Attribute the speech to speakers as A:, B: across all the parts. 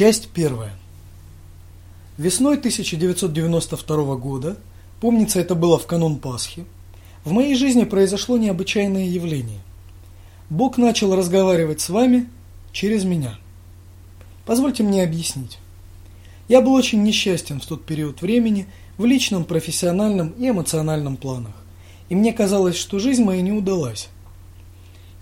A: Часть первая. Весной 1992 года, помнится, это было в канун Пасхи, в моей жизни произошло необычайное явление. Бог начал разговаривать с вами через меня. Позвольте мне объяснить. Я был очень несчастен в тот период времени в личном, профессиональном и эмоциональном планах. И мне казалось, что жизнь моя не удалась.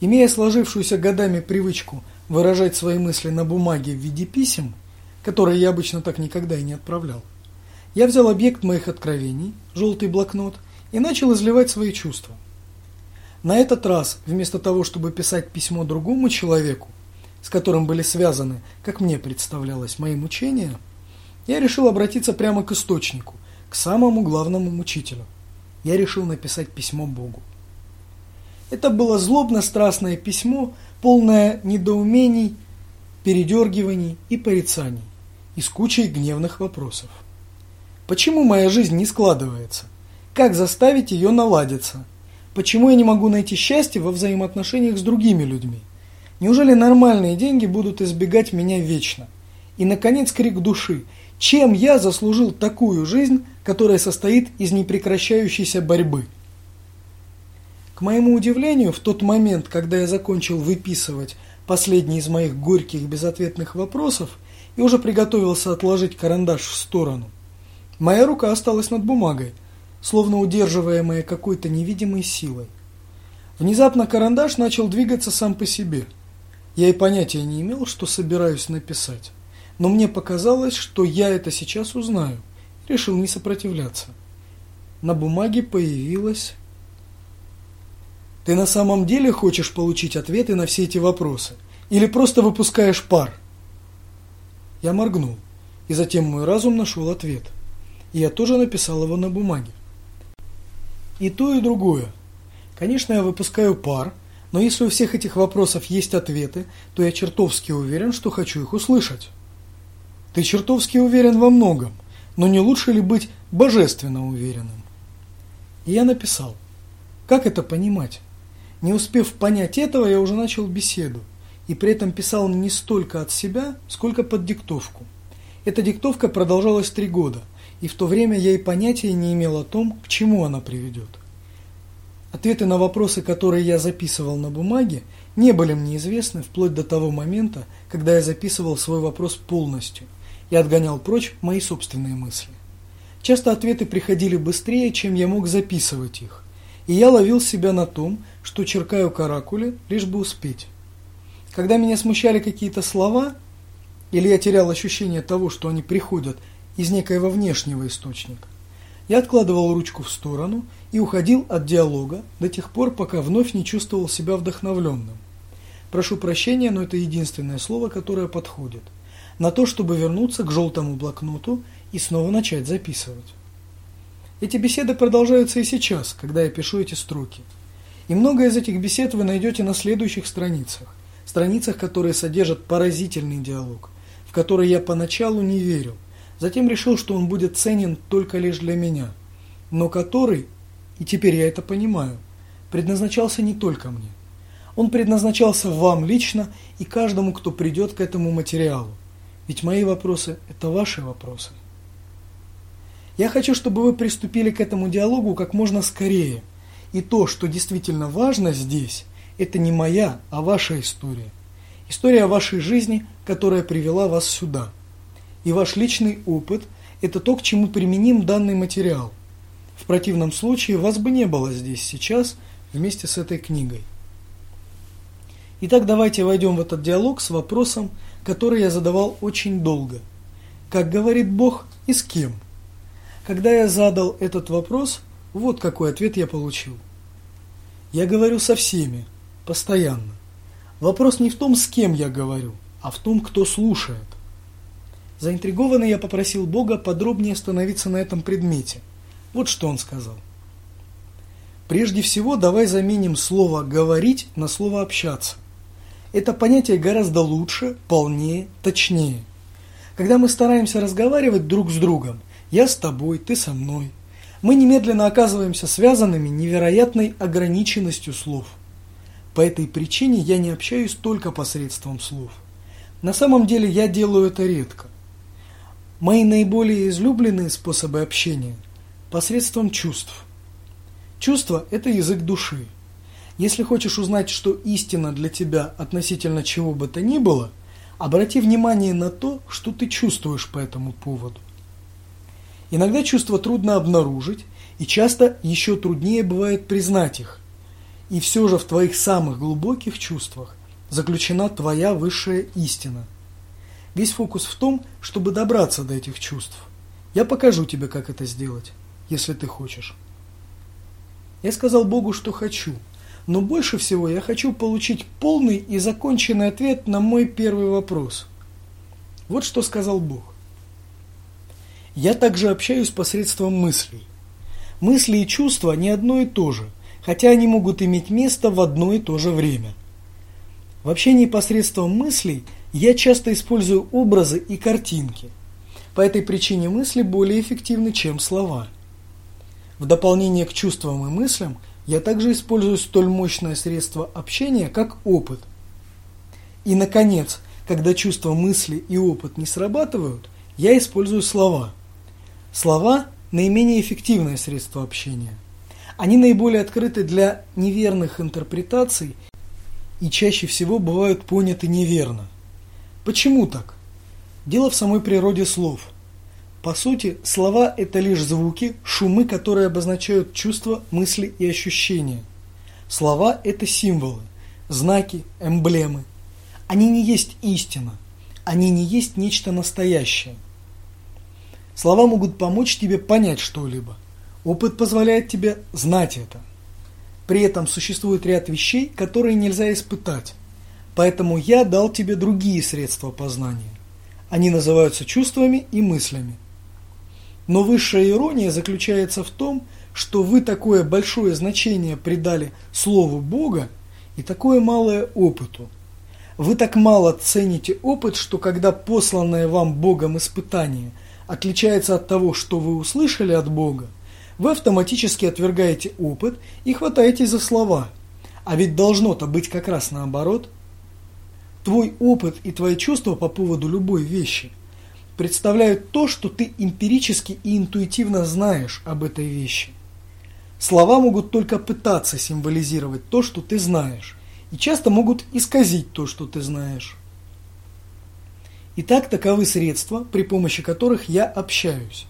A: Имея сложившуюся годами привычку выражать свои мысли на бумаге в виде писем, которые я обычно так никогда и не отправлял, я взял объект моих откровений, желтый блокнот, и начал изливать свои чувства. На этот раз, вместо того, чтобы писать письмо другому человеку, с которым были связаны, как мне представлялось, мои мучения, я решил обратиться прямо к источнику, к самому главному мучителю. Я решил написать письмо Богу. Это было злобно-страстное письмо, полное недоумений, передергиваний и порицаний, и с кучей гневных вопросов. Почему моя жизнь не складывается? Как заставить ее наладиться? Почему я не могу найти счастье во взаимоотношениях с другими людьми? Неужели нормальные деньги будут избегать меня вечно? И, наконец, крик души. Чем я заслужил такую жизнь, которая состоит из непрекращающейся борьбы? К моему удивлению, в тот момент, когда я закончил выписывать последний из моих горьких безответных вопросов и уже приготовился отложить карандаш в сторону, моя рука осталась над бумагой, словно удерживаемая какой-то невидимой силой. Внезапно карандаш начал двигаться сам по себе. Я и понятия не имел, что собираюсь написать. Но мне показалось, что я это сейчас узнаю. Решил не сопротивляться. На бумаге появилась ты на самом деле хочешь получить ответы на все эти вопросы? Или просто выпускаешь пар? Я моргнул, и затем мой разум нашел ответ. И я тоже написал его на бумаге. И то, и другое. Конечно, я выпускаю пар, но если у всех этих вопросов есть ответы, то я чертовски уверен, что хочу их услышать. Ты чертовски уверен во многом, но не лучше ли быть божественно уверенным? И я написал. Как это понимать? Не успев понять этого, я уже начал беседу, и при этом писал не столько от себя, сколько под диктовку. Эта диктовка продолжалась три года, и в то время я и понятия не имел о том, к чему она приведет. Ответы на вопросы, которые я записывал на бумаге, не были мне известны вплоть до того момента, когда я записывал свой вопрос полностью и отгонял прочь мои собственные мысли. Часто ответы приходили быстрее, чем я мог записывать их, и я ловил себя на том, что черкаю каракули, лишь бы успеть. Когда меня смущали какие-то слова, или я терял ощущение того, что они приходят из некоего внешнего источника, я откладывал ручку в сторону и уходил от диалога до тех пор, пока вновь не чувствовал себя вдохновленным. Прошу прощения, но это единственное слово, которое подходит. На то, чтобы вернуться к желтому блокноту и снова начать записывать. Эти беседы продолжаются и сейчас, когда я пишу эти строки. И много из этих бесед вы найдете на следующих страницах. Страницах, которые содержат поразительный диалог, в который я поначалу не верил. Затем решил, что он будет ценен только лишь для меня. Но который, и теперь я это понимаю, предназначался не только мне. Он предназначался вам лично и каждому, кто придет к этому материалу. Ведь мои вопросы – это ваши вопросы. Я хочу, чтобы вы приступили к этому диалогу как можно скорее. И то, что действительно важно здесь, это не моя, а ваша история. История вашей жизни, которая привела вас сюда. И ваш личный опыт – это то, к чему применим данный материал. В противном случае вас бы не было здесь сейчас вместе с этой книгой. Итак, давайте войдем в этот диалог с вопросом, который я задавал очень долго. Как говорит Бог и с кем – когда я задал этот вопрос, вот какой ответ я получил. Я говорю со всеми, постоянно. Вопрос не в том, с кем я говорю, а в том, кто слушает. Заинтригованный я попросил Бога подробнее остановиться на этом предмете. Вот что он сказал. Прежде всего, давай заменим слово «говорить» на слово «общаться». Это понятие гораздо лучше, полнее, точнее. Когда мы стараемся разговаривать друг с другом, я с тобой, ты со мной. Мы немедленно оказываемся связанными невероятной ограниченностью слов. По этой причине я не общаюсь только посредством слов. На самом деле я делаю это редко. Мои наиболее излюбленные способы общения – посредством чувств. Чувство – это язык души. Если хочешь узнать, что истина для тебя относительно чего бы то ни было, обрати внимание на то, что ты чувствуешь по этому поводу. Иногда чувства трудно обнаружить, и часто еще труднее бывает признать их. И все же в твоих самых глубоких чувствах заключена твоя высшая истина. Весь фокус в том, чтобы добраться до этих чувств. Я покажу тебе, как это сделать, если ты хочешь. Я сказал Богу, что хочу, но больше всего я хочу получить полный и законченный ответ на мой первый вопрос. Вот что сказал Бог. Я также общаюсь посредством мыслей. Мысли и чувства не одно и то же, хотя они могут иметь место в одно и то же время. В общении посредством мыслей я часто использую образы и картинки. По этой причине мысли более эффективны, чем слова. В дополнение к чувствам и мыслям я также использую столь мощное средство общения, как опыт. И, наконец, когда чувства, мысли и опыт не срабатывают, я использую слова. Слова – наименее эффективное средство общения. Они наиболее открыты для неверных интерпретаций и чаще всего бывают поняты неверно. Почему так? Дело в самой природе слов. По сути, слова – это лишь звуки, шумы, которые обозначают чувства, мысли и ощущения. Слова – это символы, знаки, эмблемы. Они не есть истина, они не есть нечто настоящее. Слова могут помочь тебе понять что-либо. Опыт позволяет тебе знать это. При этом существует ряд вещей, которые нельзя испытать. Поэтому я дал тебе другие средства познания. Они называются чувствами и мыслями. Но высшая ирония заключается в том, что вы такое большое значение придали Слову Бога и такое малое опыту. Вы так мало цените опыт, что когда посланное вам Богом испытание отличается от того, что вы услышали от Бога, вы автоматически отвергаете опыт и хватаетесь за слова. А ведь должно-то быть как раз наоборот. Твой опыт и твои чувства по поводу любой вещи представляют то, что ты эмпирически и интуитивно знаешь об этой вещи. Слова могут только пытаться символизировать то, что ты знаешь, и часто могут исказить то, что ты знаешь. Итак, таковы средства, при помощи которых я общаюсь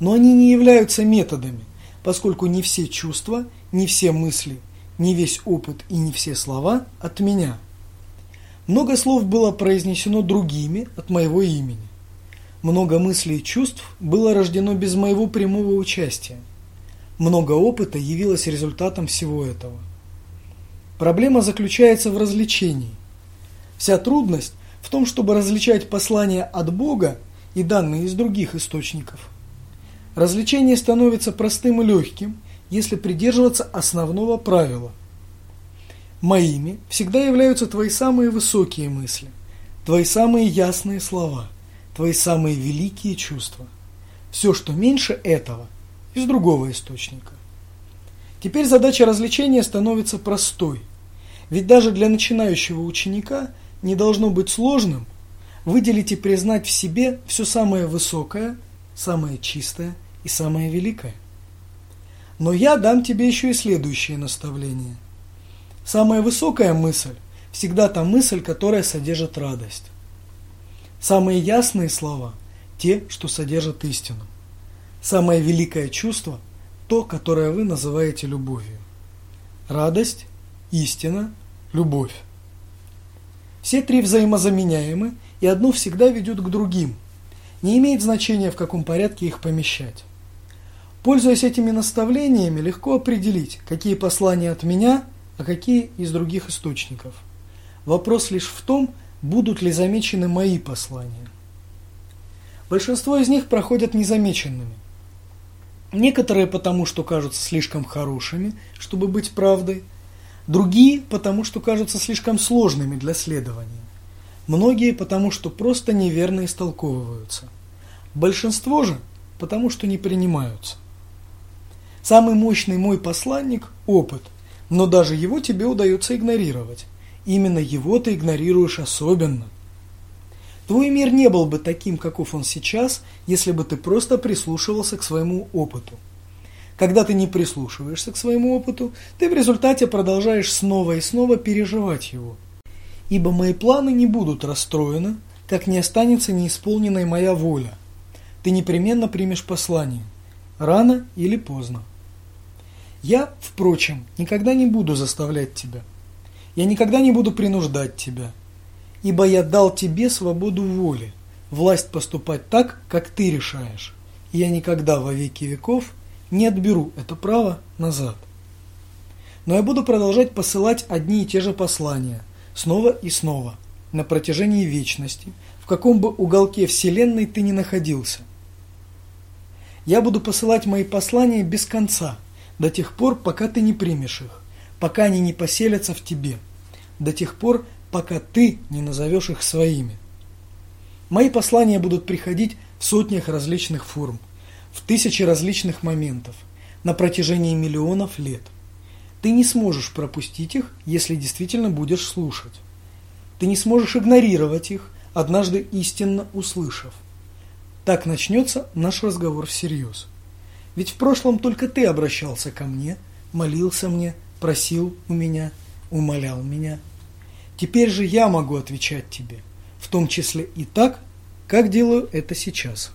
A: но они не являются методами, поскольку не все чувства, не все мысли, не весь опыт и не все слова от меня. Много слов было произнесено другими от моего имени. Много мыслей и чувств было рождено без моего прямого участия. Много опыта явилось результатом всего этого. Проблема заключается в развлечении. Вся трудность в том, чтобы различать послания от Бога и данные из других источников – Развлечение становится простым и легким, если придерживаться основного правила. Моими всегда являются твои самые высокие мысли, твои самые ясные слова, твои самые великие чувства. Все, что меньше этого, из другого источника. Теперь задача развлечения становится простой. Ведь даже для начинающего ученика не должно быть сложным выделить и признать в себе все самое высокое, самое чистое и самое великое. Но я дам тебе еще и следующее наставление. Самая высокая мысль – всегда та мысль, которая содержит радость. Самые ясные слова – те, что содержат истину. Самое великое чувство – то, которое вы называете любовью. Радость, истина, любовь. Все три взаимозаменяемы, и одно всегда ведет к другим. Не имеет значения, в каком порядке их помещать. Пользуясь этими наставлениями, легко определить, какие послания от меня, а какие из других источников. Вопрос лишь в том, будут ли замечены мои послания. Большинство из них проходят незамеченными. Некоторые потому, что кажутся слишком хорошими, чтобы быть правдой, другие потому, что кажутся слишком сложными для следования. Многие потому, что просто неверно истолковываются. Большинство же потому, что не принимаются. Самый мощный мой посланник – опыт, но даже его тебе удается игнорировать. Именно его ты игнорируешь особенно. Твой мир не был бы таким, каков он сейчас, если бы ты просто прислушивался к своему опыту. Когда ты не прислушиваешься к своему опыту, ты в результате продолжаешь снова и снова переживать его. Ибо мои планы не будут расстроены, как не останется неисполненной моя воля. Ты непременно примешь послание, рано или поздно. Я, впрочем, никогда не буду заставлять тебя. Я никогда не буду принуждать тебя. Ибо я дал тебе свободу воли, власть поступать так, как ты решаешь. И я никогда во веки веков не отберу это право назад. Но я буду продолжать посылать одни и те же послания, снова и снова, на протяжении вечности, в каком бы уголке Вселенной ты ни находился. Я буду посылать мои послания без конца, до тех пор, пока ты не примешь их, пока они не поселятся в тебе, до тех пор, пока ты не назовешь их своими. Мои послания будут приходить в сотнях различных форм, в тысячи различных моментов, на протяжении миллионов лет. Ты не сможешь пропустить их, если действительно будешь слушать. Ты не сможешь игнорировать их, однажды истинно услышав. Так начнется наш разговор всерьез. Ведь в прошлом только ты обращался ко мне, молился мне, просил у меня, умолял меня. Теперь же я могу отвечать тебе, в том числе и так, как делаю это сейчас.